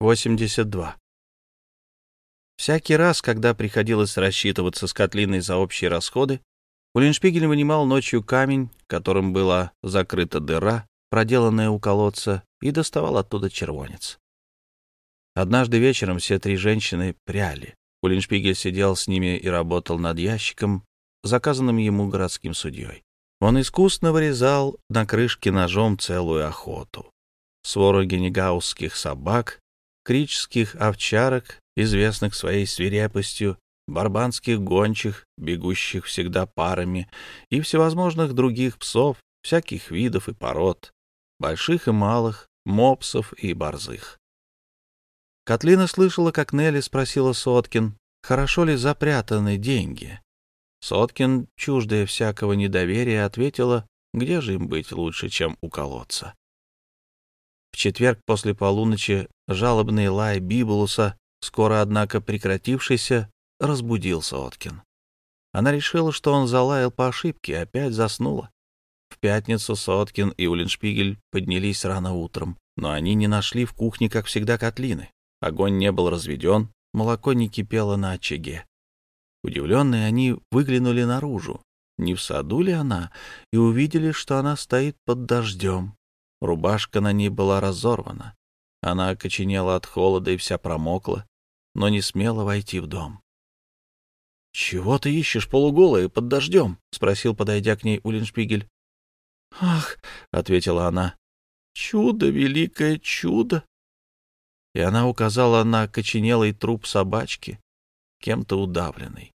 82. Всякий раз, когда приходилось рассчитываться с Котлиной за общие расходы, Уллиншпигель вынимал ночью камень, которым была закрыта дыра, проделанная у колодца, и доставал оттуда червонец. Однажды вечером все три женщины пряли. Уллиншпигель сидел с ними и работал над ящиком, заказанным ему городским судьей. Он искусно вырезал на крышке ножом целую охоту. Свору генегаусских собак, кричских овчарок, известных своей свирепостью, барбанских гончих, бегущих всегда парами, и всевозможных других псов, всяких видов и пород, больших и малых, мопсов и борзых. Котлина слышала, как Нелли спросила Соткин, хорошо ли запрятаны деньги. Соткин, чуждая всякого недоверия, ответила, где же им быть лучше, чем у колодца. В четверг после полуночи жалобный лай Бибулуса, скоро, однако, прекратившийся, разбудил Соткин. Она решила, что он залаял по ошибке и опять заснула. В пятницу Соткин и Уллиншпигель поднялись рано утром, но они не нашли в кухне, как всегда, котлины. Огонь не был разведен, молоко не кипело на очаге. Удивленные они выглянули наружу, не в саду ли она, и увидели, что она стоит под дождем. Рубашка на ней была разорвана. Она окоченела от холода и вся промокла, но не смела войти в дом. — Чего ты ищешь полуголая под дождем? — спросил, подойдя к ней Уллиншпигель. — Ах, — ответила она, — чудо, великое чудо! И она указала на окоченелый труп собачки, кем-то удавленный.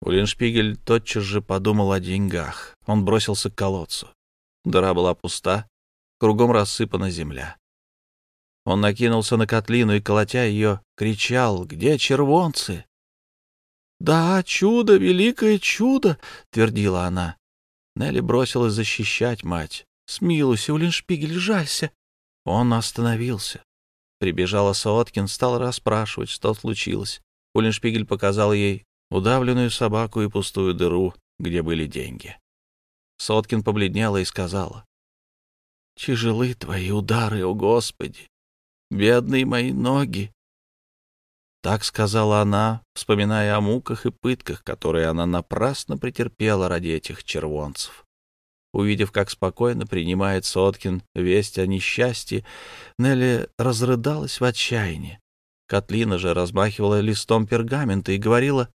Уллиншпигель тотчас же подумал о деньгах. Он бросился к колодцу. Дыра была пуста, кругом рассыпана земля. Он накинулся на котлину и, колотя ее, кричал «Где червонцы?» «Да, чудо, великое чудо!» — твердила она. Нелли бросилась защищать мать. «Смилуйся, Уллиншпигель, жалься!» Он остановился. Прибежала Сооткин, стала расспрашивать, что случилось. Уллиншпигель показал ей удавленную собаку и пустую дыру, где были деньги. Соткин побледнела и сказала, Тяжелы твои удары, о Господи! Бедные мои ноги! Так сказала она, вспоминая о муках и пытках, которые она напрасно претерпела ради этих червонцев. Увидев, как спокойно принимает Соткин весть о несчастье, Нелли разрыдалась в отчаянии. Котлина же размахивала листом пергамента и говорила,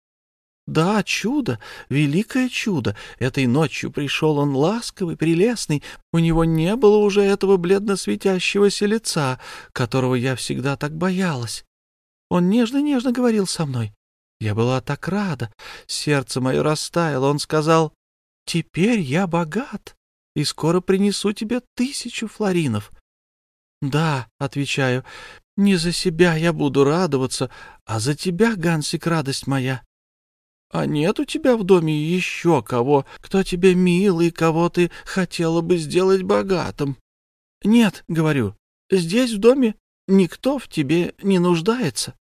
да, чудо, великое чудо. Этой ночью пришел он ласковый, прелестный. У него не было уже этого бледно светящегося лица, которого я всегда так боялась. Он нежно-нежно говорил со мной. Я была так рада. Сердце мое растаяло. Он сказал, «Теперь я богат, и скоро принесу тебе тысячу флоринов». «Да», — отвечаю, — «не за себя я буду радоваться, а за тебя, Гансик, радость моя». А нет у тебя в доме еще кого, кто тебе мил и кого ты хотела бы сделать богатым? Нет, говорю, здесь в доме никто в тебе не нуждается.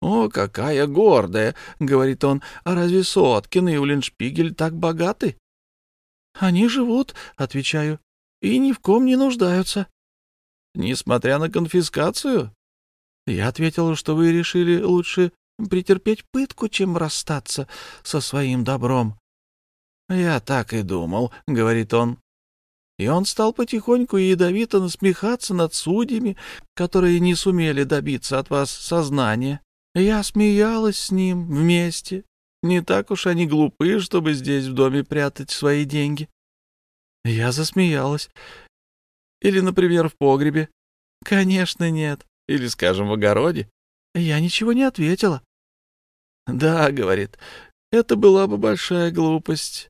О, какая гордая, говорит он, а разве Соткин и Уллиншпигель так богаты? Они живут, отвечаю, и ни в ком не нуждаются. Несмотря на конфискацию? Я ответила, что вы решили лучше претерпеть пытку, чем расстаться со своим добром. — Я так и думал, — говорит он. И он стал потихоньку и ядовито насмехаться над судьями, которые не сумели добиться от вас сознания. Я смеялась с ним вместе. Не так уж они глупы, чтобы здесь в доме прятать свои деньги. Я засмеялась. Или, например, в погребе. Конечно, нет. Или, скажем, в огороде. Я ничего не ответила. «Да», — говорит, — «это была бы большая глупость».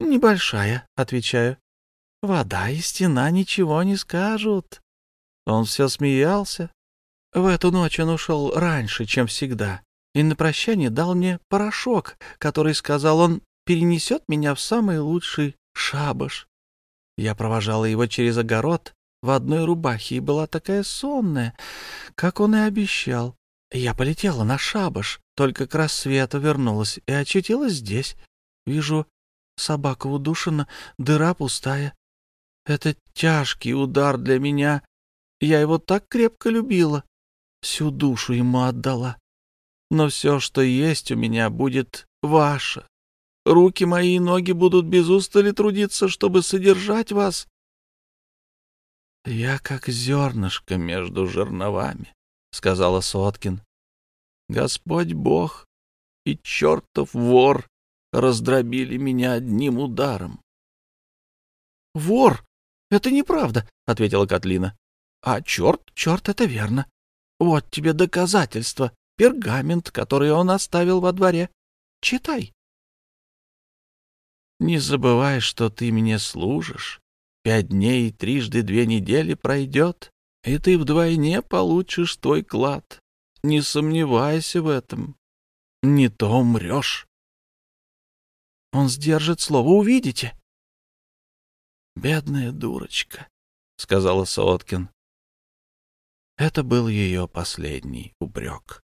«Небольшая», — отвечаю. «Вода и стена ничего не скажут». Он все смеялся. В эту ночь он ушел раньше, чем всегда, и на прощание дал мне порошок, который, сказал он, перенесет меня в самый лучший шабаш. Я провожала его через огород в одной рубахе и была такая сонная, как он и обещал. Я полетела на шабаш, только к рассвету вернулась и очутилась здесь. Вижу, собака удушена, дыра пустая. Это тяжкий удар для меня. Я его так крепко любила. всю душу ему отдала. Но все, что есть у меня, будет ваше. Руки мои и ноги будут без устали трудиться, чтобы содержать вас. Я как зернышко между жерновами, — сказала Соткин. Господь Бог и чертов вор раздробили меня одним ударом. — Вор? Это неправда, — ответила Котлина. — А черт, черт, это верно. Вот тебе доказательство. Пергамент, который он оставил во дворе. Читай. Не забывай, что ты мне служишь. Пять дней трижды две недели пройдет, и ты вдвойне получишь твой клад. Не сомневайся в этом. Не то умрешь. Он сдержит слово, увидите. Бедная дурочка, — сказала Соткин. Это был ее последний упрек.